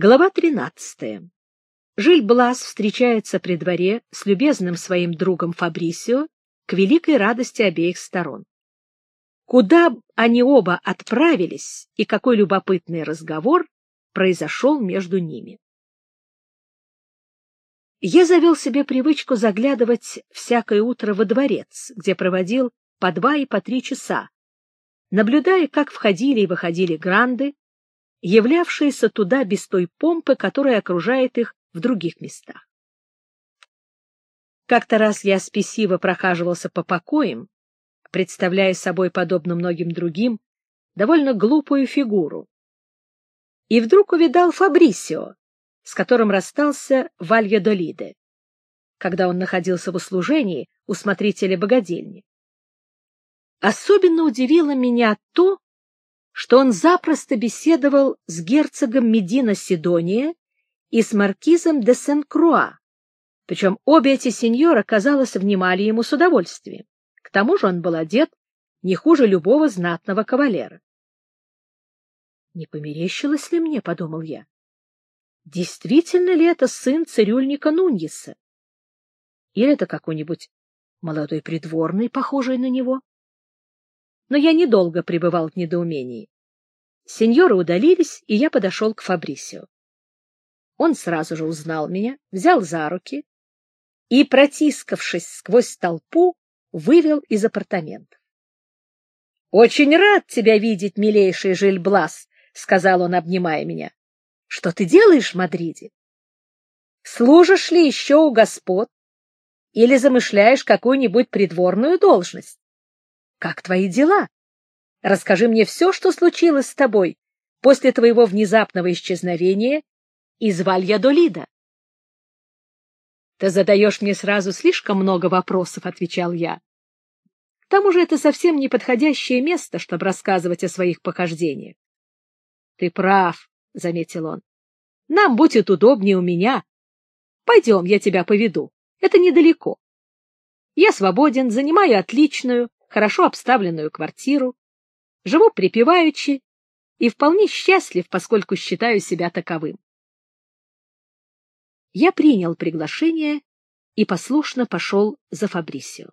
Глава 13. Жиль-Блас встречается при дворе с любезным своим другом Фабрисио к великой радости обеих сторон. Куда они оба отправились и какой любопытный разговор произошел между ними. Я завел себе привычку заглядывать всякое утро во дворец, где проводил по два и по три часа, наблюдая, как входили и выходили гранды, являвшиеся туда без той помпы, которая окружает их в других местах. Как-то раз я спесиво прохаживался по покоям, представляя собой, подобно многим другим, довольно глупую фигуру. И вдруг увидал Фабрисио, с которым расстался Вальядолиде, когда он находился в услужении у смотрителя богадельни. Особенно удивило меня то, что он запросто беседовал с герцогом Медина Сидония и с маркизом де Сен-Круа, причем обе эти сеньора, казалось, внимали ему с удовольствием. К тому же он был одет не хуже любого знатного кавалера. «Не померещилось ли мне?» — подумал я. «Действительно ли это сын цирюльника Нуньеса? Или это какой-нибудь молодой придворный, похожий на него?» Но я недолго пребывал в недоумении. Сеньоры удалились, и я подошел к Фабрисио. Он сразу же узнал меня, взял за руки и, протискавшись сквозь толпу, вывел из апартаментов. — Очень рад тебя видеть, милейший Жильблас, — сказал он, обнимая меня. — Что ты делаешь в Мадриде? Служишь ли еще у господ или замышляешь какую-нибудь придворную должность? Как твои дела? Расскажи мне все, что случилось с тобой после твоего внезапного исчезновения из Вальядолида. Ты задаешь мне сразу слишком много вопросов, — отвечал я. К тому же это совсем неподходящее место, чтобы рассказывать о своих похождениях. — Ты прав, — заметил он. — Нам будет удобнее у меня. Пойдем, я тебя поведу. Это недалеко. Я свободен, занимаю отличную, хорошо обставленную квартиру, живу припеваючи и вполне счастлив, поскольку считаю себя таковым. Я принял приглашение и послушно пошел за Фабрисио.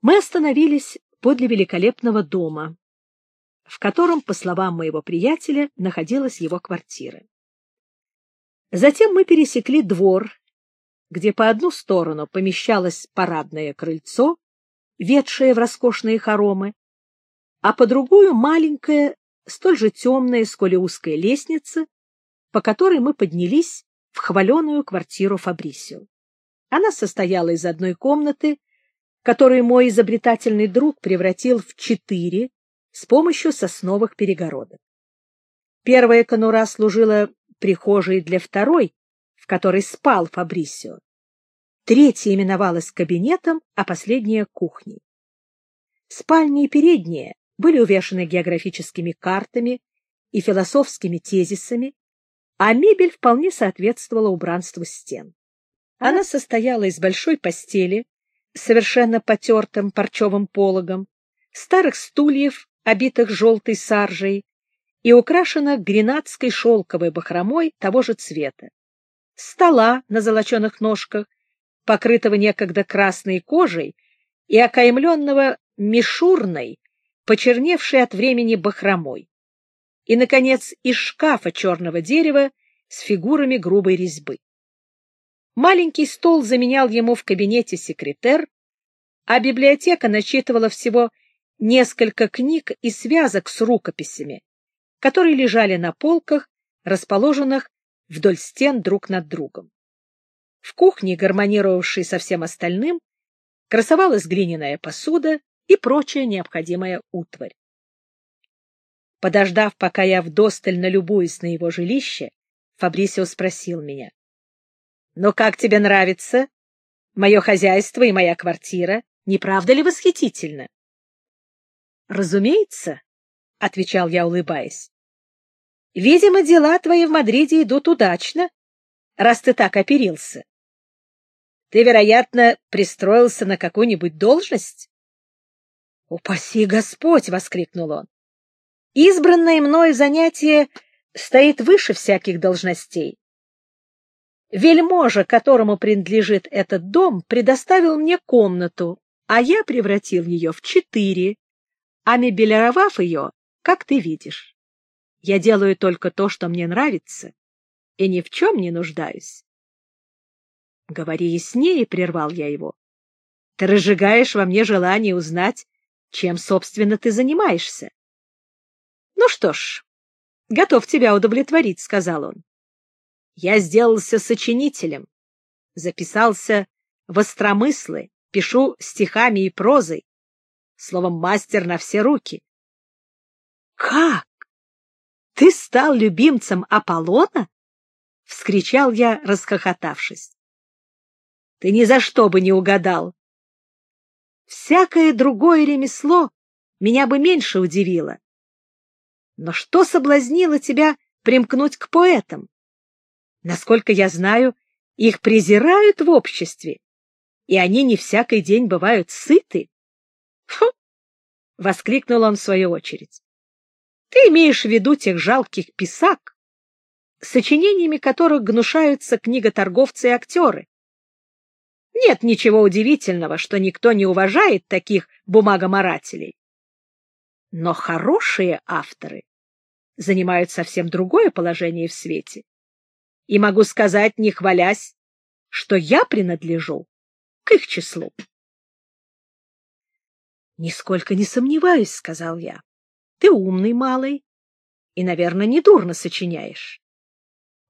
Мы остановились подле великолепного дома, в котором, по словам моего приятеля, находилась его квартира. Затем мы пересекли двор, где по одну сторону помещалось парадное крыльцо, ведшее в роскошные хоромы, а по другую маленькая, столь же темная, сколь и узкая лестница, по которой мы поднялись в хваленую квартиру Фабрисио. Она состояла из одной комнаты, которую мой изобретательный друг превратил в четыре с помощью сосновых перегородок. Первая конура служила прихожей для второй, которой спал Фабрисио. Третья именовалась кабинетом, а последняя — кухней. Спальни и передние были увешаны географическими картами и философскими тезисами, а мебель вполне соответствовала убранству стен. Она состояла из большой постели, совершенно потертым парчевым пологом, старых стульев, обитых желтой саржей, и украшена гренадской шелковой бахромой того же цвета стола на золоченых ножках, покрытого некогда красной кожей и окаймленного мишурной, почерневшей от времени бахромой. И, наконец, из шкафа черного дерева с фигурами грубой резьбы. Маленький стол заменял ему в кабинете секретер, а библиотека начитывала всего несколько книг и связок с рукописями, которые лежали на полках, расположенных вдоль стен друг над другом. В кухне, гармонировавшей со всем остальным, красовалась глиняная посуда и прочая необходимая утварь. Подождав, пока я вдосталь налюбуюсь на его жилище, Фабрисио спросил меня. — Ну как тебе нравится? Мое хозяйство и моя квартира, не правда ли восхитительно? — Разумеется, — отвечал я, улыбаясь. Видимо, дела твои в Мадриде идут удачно, раз ты так оперился. Ты, вероятно, пристроился на какую-нибудь должность? — Упаси Господь! — воскликнул он. — Избранное мною занятие стоит выше всяких должностей. Вельможа, которому принадлежит этот дом, предоставил мне комнату, а я превратил ее в четыре, а ее, как ты видишь. Я делаю только то, что мне нравится, и ни в чем не нуждаюсь. — Говори яснее, — прервал я его. — Ты разжигаешь во мне желание узнать, чем, собственно, ты занимаешься. — Ну что ж, готов тебя удовлетворить, — сказал он. Я сделался сочинителем, записался в остромыслы, пишу стихами и прозой, словом, мастер на все руки. — Как? Ты стал любимцем Аполлона? — вскричал я, расхохотавшись. — Ты ни за что бы не угадал. Всякое другое ремесло меня бы меньше удивило. Но что соблазнило тебя примкнуть к поэтам? Насколько я знаю, их презирают в обществе, и они не всякий день бывают сыты. Воскликнул он в свою очередь. — Ты имеешь в виду тех жалких писак, сочинениями которых гнушаются книготорговцы и актеры. Нет ничего удивительного, что никто не уважает таких бумагоморателей. Но хорошие авторы занимают совсем другое положение в свете и могу сказать, не хвалясь, что я принадлежу к их числу. «Нисколько не сомневаюсь», — сказал я. «Ты умный малый и, наверное, недурно сочиняешь.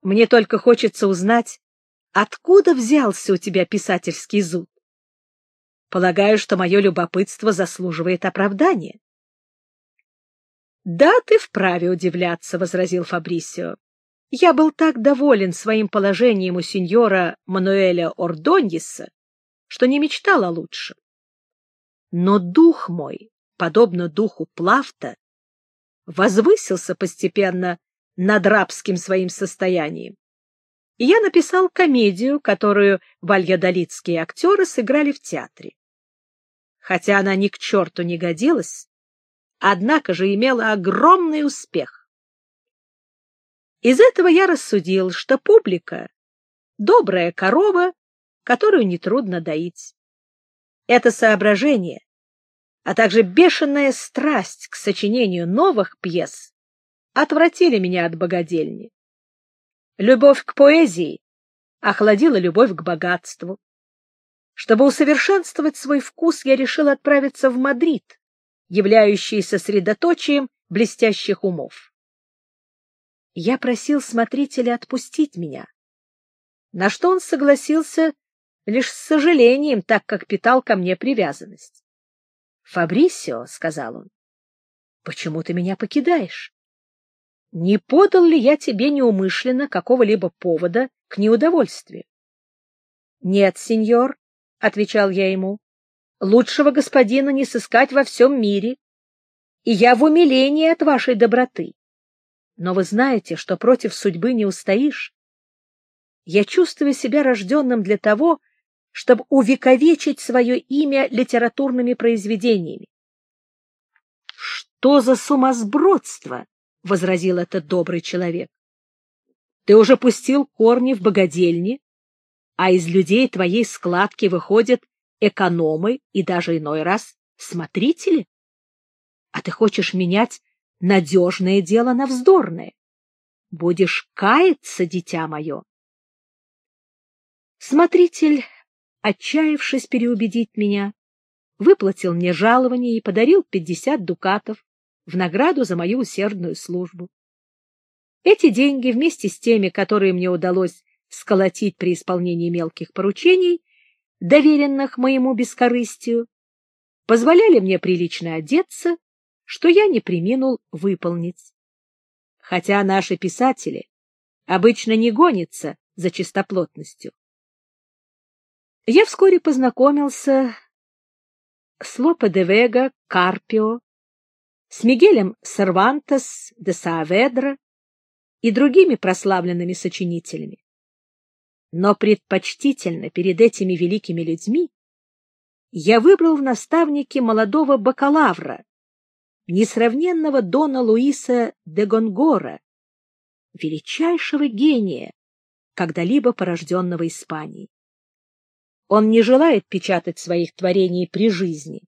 Мне только хочется узнать, откуда взялся у тебя писательский зуд. Полагаю, что мое любопытство заслуживает оправдания». «Да, ты вправе удивляться», — возразил Фабрисио. Я был так доволен своим положением у сеньора Мануэля Ордоньеса, что не мечтал о лучшем. Но дух мой, подобно духу Плафта, возвысился постепенно над рабским своим состоянием. И я написал комедию, которую вальядолитские актеры сыграли в театре. Хотя она ни к черту не годилась, однако же имела огромный успех. Из этого я рассудил, что публика — добрая корова, которую нетрудно доить. Это соображение, а также бешеная страсть к сочинению новых пьес отвратили меня от богадельни. Любовь к поэзии охладила любовь к богатству. Чтобы усовершенствовать свой вкус, я решил отправиться в Мадрид, являющийся средоточием блестящих умов. Я просил смотрителя отпустить меня, на что он согласился лишь с сожалением, так как питал ко мне привязанность. — Фабрисио, — сказал он, — почему ты меня покидаешь? Не подал ли я тебе неумышленно какого-либо повода к неудовольствию? — Нет, сеньор, — отвечал я ему, — лучшего господина не сыскать во всем мире, и я в умилении от вашей доброты. Но вы знаете, что против судьбы не устоишь. Я чувствую себя рожденным для того, чтобы увековечить свое имя литературными произведениями. — Что за сумасбродство? — возразил этот добрый человек. — Ты уже пустил корни в богадельне, а из людей твоей складки выходят экономы и даже иной раз смотрители. А ты хочешь менять надежное дело на вздорное. Будешь каяться, дитя мое. Смотритель, отчаявшись переубедить меня, выплатил мне жалование и подарил пятьдесят дукатов в награду за мою усердную службу. Эти деньги вместе с теми, которые мне удалось сколотить при исполнении мелких поручений, доверенных моему бескорыстию, позволяли мне прилично одеться что я не приминул выполнить. Хотя наши писатели обычно не гонятся за чистоплотностью. Я вскоре познакомился с Лопе де Вега Карпио, с Мигелем Сервантес де Сааведро и другими прославленными сочинителями. Но предпочтительно перед этими великими людьми я выбрал в наставнике молодого бакалавра, несравненного Дона Луиса де Гонгора, величайшего гения, когда-либо порожденного Испанией. Он не желает печатать своих творений при жизни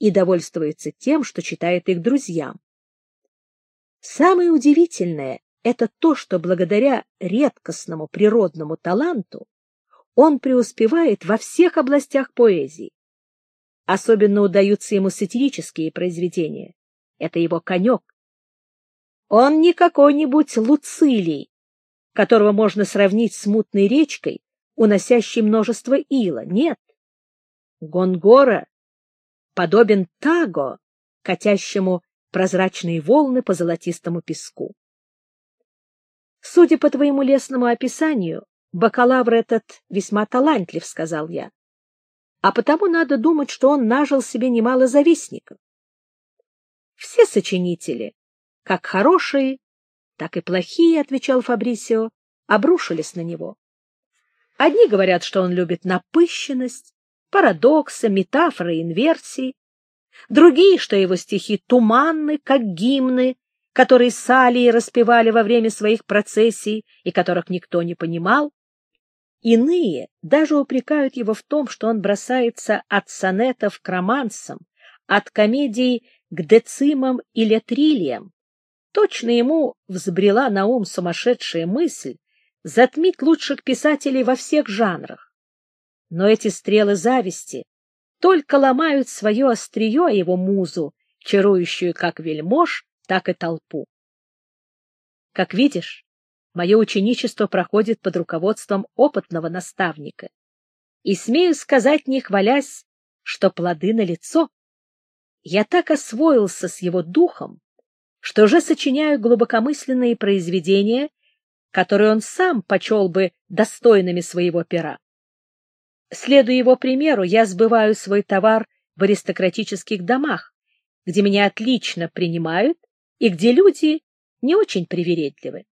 и довольствуется тем, что читает их друзьям. Самое удивительное — это то, что благодаря редкостному природному таланту он преуспевает во всех областях поэзии. Особенно удаются ему сатирические произведения. Это его конек. Он не какой-нибудь Луцилий, которого можно сравнить с мутной речкой, уносящей множество ила. Нет. Гонгора подобен Таго, катящему прозрачные волны по золотистому песку. Судя по твоему лесному описанию, бакалавр этот весьма талантлив, — сказал я. А потому надо думать, что он нажил себе немало завистников. Все сочинители, как хорошие, так и плохие, — отвечал Фабрисио, — обрушились на него. Одни говорят, что он любит напыщенность, парадоксы, метафоры, инверсии. Другие, что его стихи туманны, как гимны, которые Салии распевали во время своих процессий и которых никто не понимал. Иные даже упрекают его в том, что он бросается от сонетов к романсам, от комедий к децимам и летрилиям. Точно ему взбрела на ум сумасшедшая мысль затмить лучших писателей во всех жанрах. Но эти стрелы зависти только ломают свое острие его музу, чарующую как вельмож, так и толпу. Как видишь, Мое ученичество проходит под руководством опытного наставника. И смею сказать, не хвалясь, что плоды налицо. Я так освоился с его духом, что уже сочиняю глубокомысленные произведения, которые он сам почел бы достойными своего пера. Следуя его примеру, я сбываю свой товар в аристократических домах, где меня отлично принимают и где люди не очень привередливы.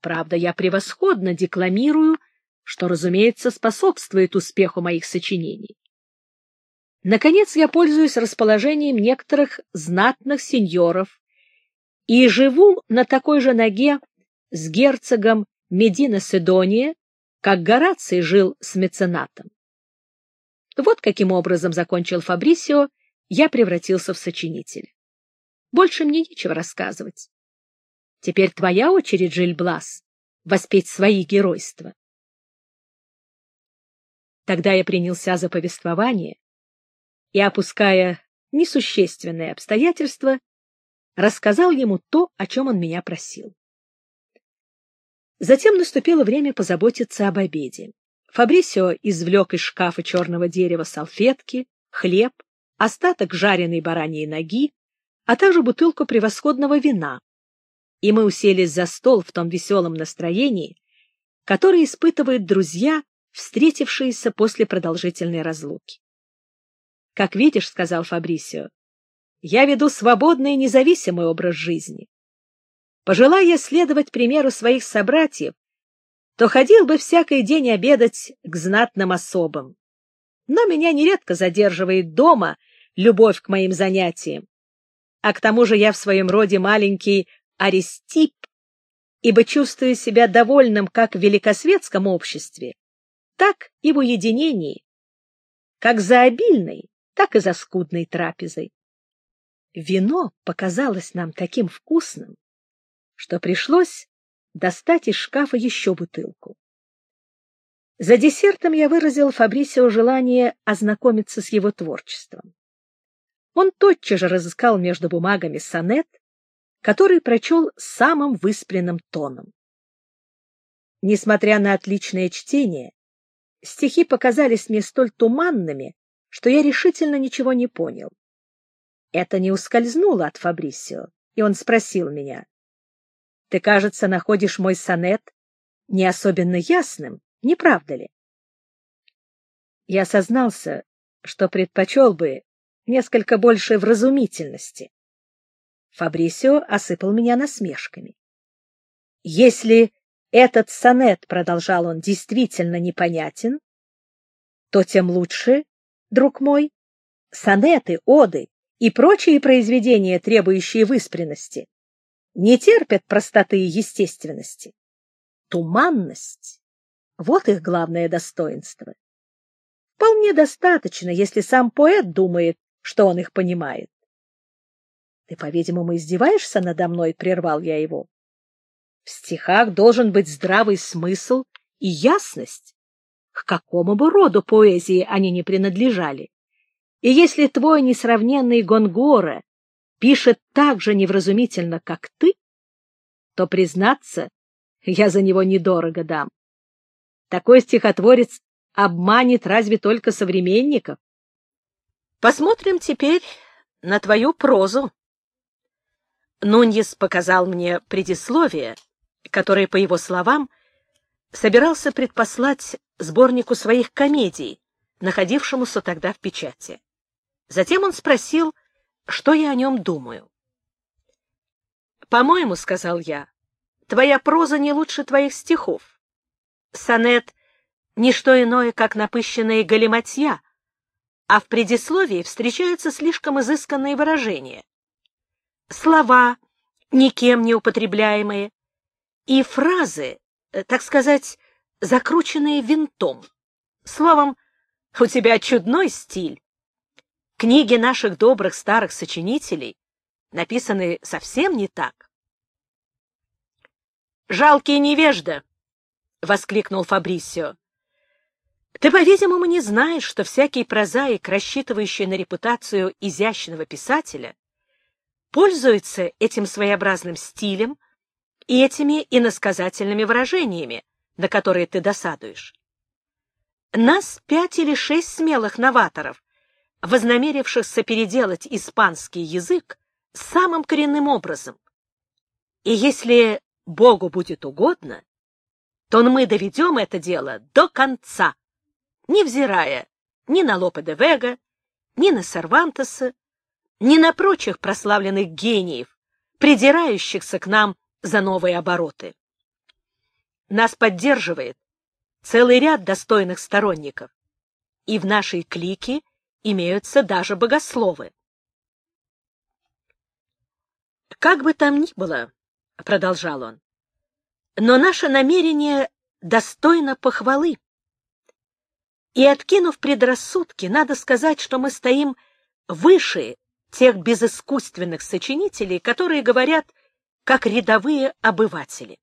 Правда, я превосходно декламирую, что, разумеется, способствует успеху моих сочинений. Наконец, я пользуюсь расположением некоторых знатных сеньоров и живу на такой же ноге с герцогом Медина Седония, как Гораций жил с меценатом. Вот каким образом закончил Фабрисио, я превратился в сочинителя. Больше мне нечего рассказывать. Теперь твоя очередь, Жильблас, воспеть свои геройства. Тогда я принялся за повествование и, опуская несущественные обстоятельства, рассказал ему то, о чем он меня просил. Затем наступило время позаботиться об обеде. Фабрисио извлек из шкафа черного дерева салфетки, хлеб, остаток жареной бараньей ноги, а также бутылку превосходного вина, и мы уселись за стол в том веселом настроении, которое испытывают друзья, встретившиеся после продолжительной разлуки. «Как видишь, — сказал Фабрисио, — я веду свободный и независимый образ жизни. Пожелая следовать примеру своих собратьев, то ходил бы всякий день обедать к знатным особам. Но меня нередко задерживает дома любовь к моим занятиям. А к тому же я в своем роде маленький Аристип, ибо чувствую себя довольным как в великосветском обществе, так и в уединении, как за обильной, так и за скудной трапезой. Вино показалось нам таким вкусным, что пришлось достать из шкафа еще бутылку. За десертом я выразил Фабрисио желание ознакомиться с его творчеством. Он тотчас же разыскал между бумагами сонет, который прочел самым выспренным тоном. Несмотря на отличное чтение, стихи показались мне столь туманными, что я решительно ничего не понял. Это не ускользнуло от Фабрисио, и он спросил меня, «Ты, кажется, находишь мой сонет не особенно ясным, не правда ли?» Я сознался, что предпочел бы несколько больше вразумительности. Фабрисио осыпал меня насмешками. Если этот сонет, — продолжал он, — действительно непонятен, то тем лучше, друг мой. Сонеты, оды и прочие произведения, требующие выспренности, не терпят простоты и естественности. Туманность — вот их главное достоинство. Вполне достаточно, если сам поэт думает, что он их понимает. — Ты, по-видимому, издеваешься надо мной, — прервал я его. В стихах должен быть здравый смысл и ясность, к какому бы роду поэзии они не принадлежали. И если твой несравненный Гонгора пишет так же невразумительно, как ты, то, признаться, я за него недорого дам. Такой стихотворец обманет разве только современников. Посмотрим теперь на твою прозу. Нуньес показал мне предисловие, которое, по его словам, собирался предпослать сборнику своих комедий, находившемуся тогда в печати. Затем он спросил, что я о нем думаю. «По-моему, — сказал я, — твоя проза не лучше твоих стихов. Сонет — не что иное, как напыщенные галиматья, а в предисловии встречаются слишком изысканные выражения. Слова, никем не употребляемые, и фразы, э, так сказать, закрученные винтом. Словом, у тебя чудной стиль. Книги наших добрых старых сочинителей написаны совсем не так. «Жалкий невежда!» — воскликнул Фабрисио. «Ты, по-видимому, не знаешь, что всякий прозаик, рассчитывающий на репутацию изящного писателя, пользуется этим своеобразным стилем и этими иносказательными выражениями, на которые ты досадуешь. Нас пять или шесть смелых новаторов, вознамерившихся переделать испанский язык самым коренным образом. И если Богу будет угодно, то мы доведем это дело до конца, невзирая ни на Лопе де Вега, ни на Сервантеса, ни на прочих прославленных гениев, придирающихся к нам за новые обороты. Нас поддерживает целый ряд достойных сторонников, и в нашей клике имеются даже богословы. «Как бы там ни было, — продолжал он, — но наше намерение достойно похвалы. И, откинув предрассудки, надо сказать, что мы стоим выше тех безыскусственных сочинителей, которые говорят как рядовые обыватели.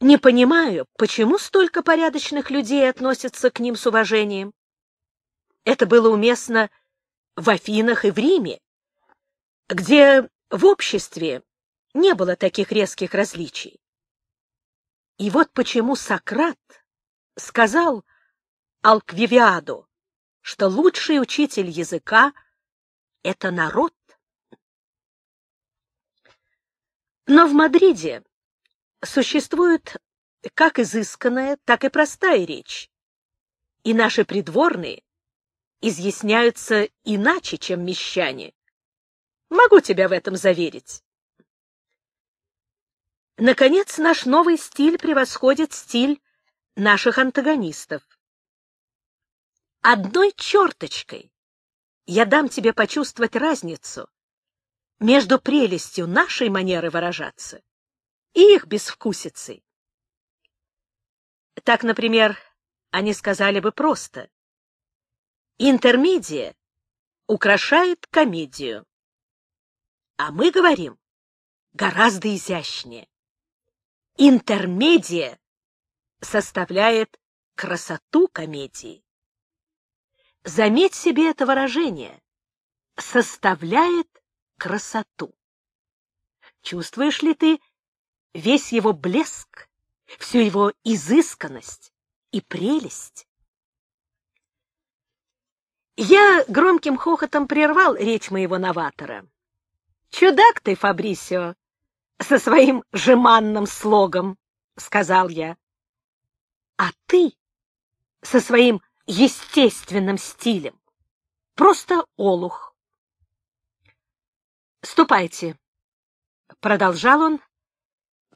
Не понимаю, почему столько порядочных людей относятся к ним с уважением. Это было уместно в Афинах и в Риме, где в обществе не было таких резких различий. И вот почему Сократ сказал Алквивиаду, что лучший учитель языка — это народ. Но в Мадриде существует как изысканная, так и простая речь, и наши придворные изъясняются иначе, чем мещане. Могу тебя в этом заверить. Наконец, наш новый стиль превосходит стиль наших антагонистов. Одной черточкой я дам тебе почувствовать разницу между прелестью нашей манеры выражаться и их безвкусицей. Так, например, они сказали бы просто «Интермедия украшает комедию». А мы говорим гораздо изящнее. Интермедия составляет красоту комедии. Заметь себе это выражение. Составляет красоту. Чувствуешь ли ты весь его блеск, всю его изысканность и прелесть? Я громким хохотом прервал речь моего новатора. «Чудак ты, Фабрисио, со своим жеманным слогом», — сказал я. «А ты со своим естественным стилем. Просто олух. «Ступайте», — продолжал он,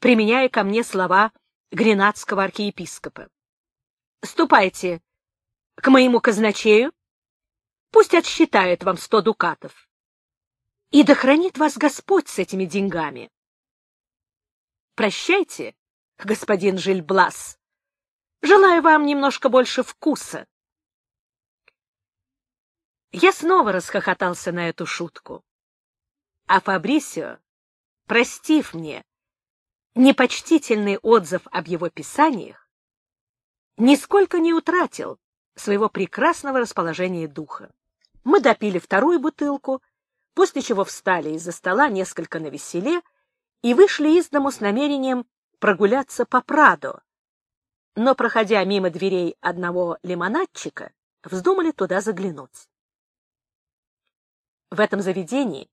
применяя ко мне слова гренадского архиепископа. «Ступайте к моему казначею, Пусть отсчитает вам сто дукатов. И да хранит вас Господь с этими деньгами. Прощайте, господин Жильблас. Желаю вам немножко больше вкуса. Я снова расхохотался на эту шутку. А Фабрисио, простив мне непочтительный отзыв об его писаниях, нисколько не утратил своего прекрасного расположения духа. Мы допили вторую бутылку, после чего встали из-за стола несколько навеселе и вышли из дому с намерением прогуляться по Прадо. Но, проходя мимо дверей одного лимонадчика, вздумали туда заглянуть. В этом заведении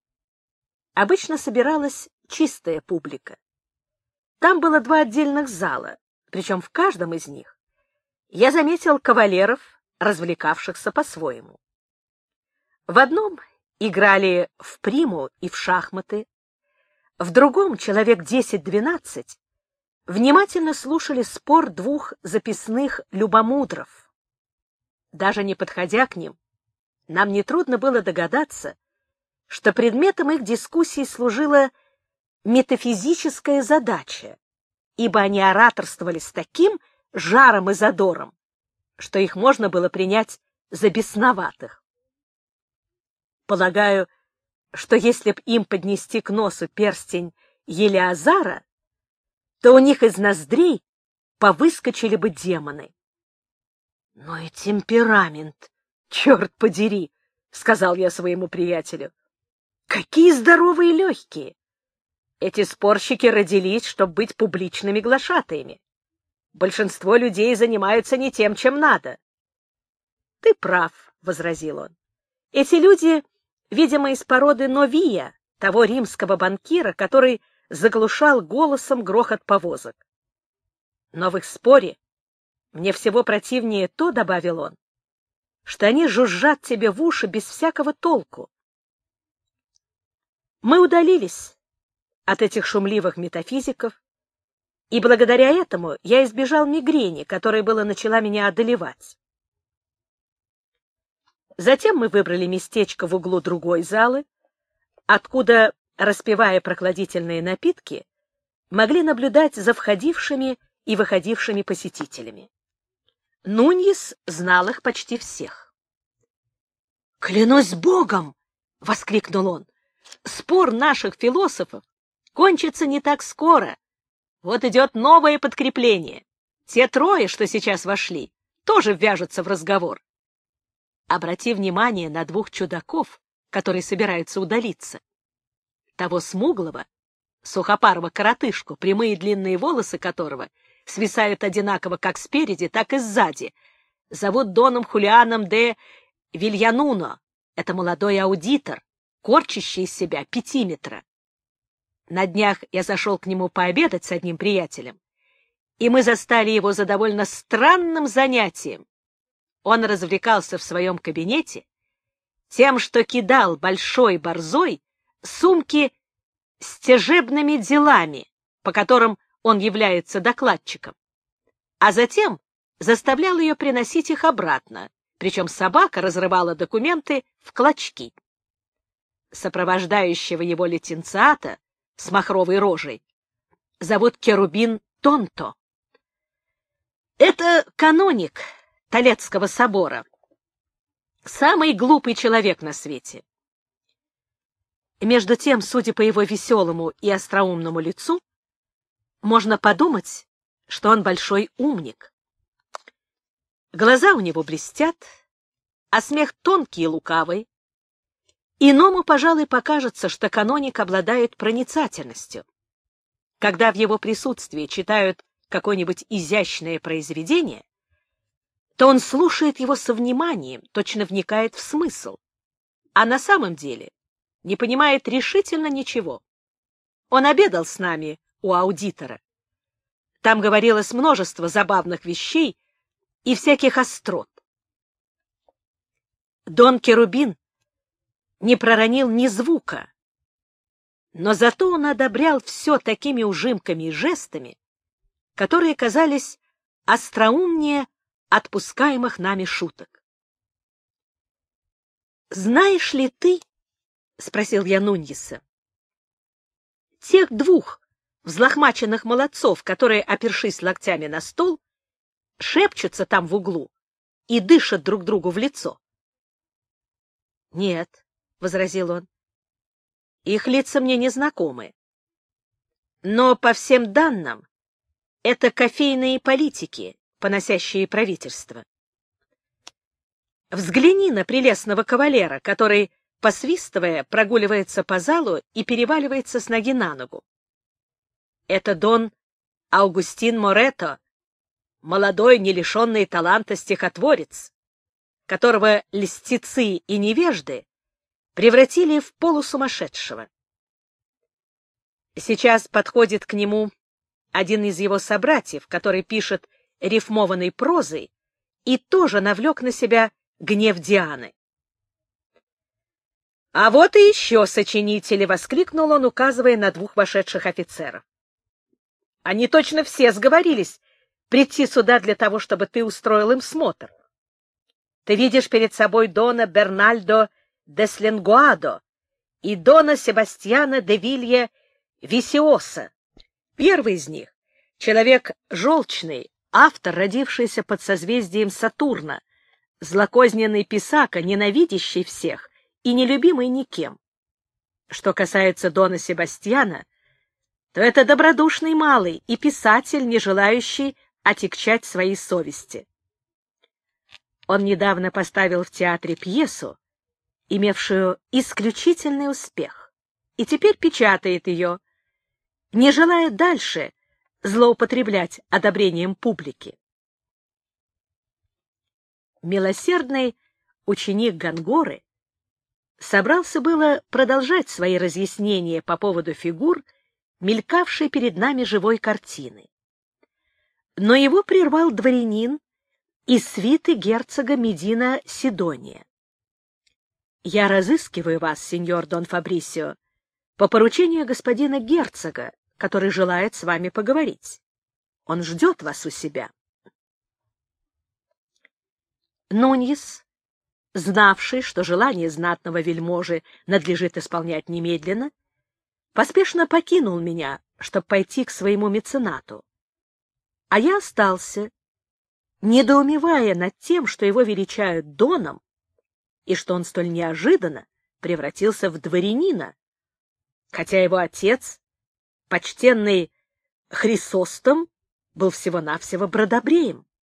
обычно собиралась чистая публика. Там было два отдельных зала, причем в каждом из них я заметил кавалеров, развлекавшихся по-своему. В одном играли в приму и в шахматы, в другом человек 10-12 внимательно слушали спор двух записных любомудров. Даже не подходя к ним, нам нетрудно было догадаться, что предметом их дискуссии служила метафизическая задача, ибо они ораторствовали с таким жаром и задором, что их можно было принять за бесноватых. Полагаю, что если б им поднести к носу перстень Елеазара, то у них из ноздрей повыскочили бы демоны. — Ну и темперамент, черт подери, — сказал я своему приятелю. — Какие здоровые легкие! Эти спорщики родились, чтобы быть публичными глашатаями. Большинство людей занимаются не тем, чем надо. — Ты прав, — возразил он. — Эти люди видимо, из породы Новия, того римского банкира, который заглушал голосом грохот повозок. Но в их споре мне всего противнее то, — добавил он, — что они жужжат тебе в уши без всякого толку. Мы удалились от этих шумливых метафизиков, и благодаря этому я избежал мигрени, которая была начала меня одолевать. Затем мы выбрали местечко в углу другой залы, откуда, распивая прохладительные напитки, могли наблюдать за входившими и выходившими посетителями. Нуньес знал их почти всех. «Клянусь Богом!» — воскликнул он. «Спор наших философов кончится не так скоро. Вот идет новое подкрепление. Те трое, что сейчас вошли, тоже ввяжутся в разговор. Обрати внимание на двух чудаков, которые собираются удалиться. Того смуглого, сухопарого коротышку, прямые длинные волосы которого свисают одинаково как спереди, так и сзади, зовут Доном Хулианом де Вильянуно. Это молодой аудитор, корчащий из себя пятиметра. На днях я зашел к нему пообедать с одним приятелем, и мы застали его за довольно странным занятием он развлекался в своем кабинете тем, что кидал большой борзой сумки с тяжебными делами, по которым он является докладчиком, а затем заставлял ее приносить их обратно, причем собака разрывала документы в клочки. Сопровождающего его летенциата с махровой рожей зовут Керубин Тонто. Это каноник, Толецкого собора. Самый глупый человек на свете. Между тем, судя по его веселому и остроумному лицу, можно подумать, что он большой умник. Глаза у него блестят, а смех тонкий и лукавый. Иному, пожалуй, покажется, что каноник обладает проницательностью. Когда в его присутствии читают какое-нибудь изящное произведение, то он слушает его со вниманием, точно вникает в смысл, а на самом деле не понимает решительно ничего. Он обедал с нами у аудитора. Там говорилось множество забавных вещей и всяких острот. Дон Керубин не проронил ни звука, но зато он одобрял все такими ужимками и жестами, которые казались остроумнее отпускаемых нами шуток. Знаешь ли ты, — спросил я Нуньеса, — тех двух взлохмаченных молодцов, которые, опершись локтями на стол, шепчутся там в углу и дышат друг другу в лицо? — Нет, — возразил он, — их лица мне не знакомы. Но по всем данным это кофейные политики, поносящие правительство. Взгляни на прелестного кавалера, который, посвистывая, прогуливается по залу и переваливается с ноги на ногу. Это Дон Аугустин Морето, молодой, не лишенный таланта стихотворец, которого льстецы и невежды превратили в полусумасшедшего. Сейчас подходит к нему один из его собратьев, который пишет рифмованной прозой и тоже навлек на себя гнев Дианы. «А вот и еще сочинители!» — воскликнул он, указывая на двух вошедших офицеров. «Они точно все сговорились прийти сюда для того, чтобы ты устроил им смотр. Ты видишь перед собой Дона Бернальдо де Сленгуадо и Дона Себастьяна де Вилье Висиоса. Первый из них — человек желчный, автор, родившийся под созвездием Сатурна, злокозненный писака, ненавидящий всех и нелюбимый никем. Что касается Дона Себастьяна, то это добродушный малый и писатель, не желающий отягчать своей совести. Он недавно поставил в театре пьесу, имевшую исключительный успех, и теперь печатает ее, не желая дальше злоупотреблять одобрением публики. Милосердный ученик Гангоры собрался было продолжать свои разъяснения по поводу фигур, мелькавшей перед нами живой картины. Но его прервал дворянин из свиты герцога Медина Сидония. «Я разыскиваю вас, сеньор Дон Фабрисио, по поручению господина герцога, который желает с вами поговорить. Он ждет вас у себя». Нуньес, знавший, что желание знатного вельможи надлежит исполнять немедленно, поспешно покинул меня, чтобы пойти к своему меценату. А я остался, недоумевая над тем, что его величают Доном, и что он столь неожиданно превратился в дворянина, хотя его отец, почтенный Хрисостом, был всего-навсего бродобреем.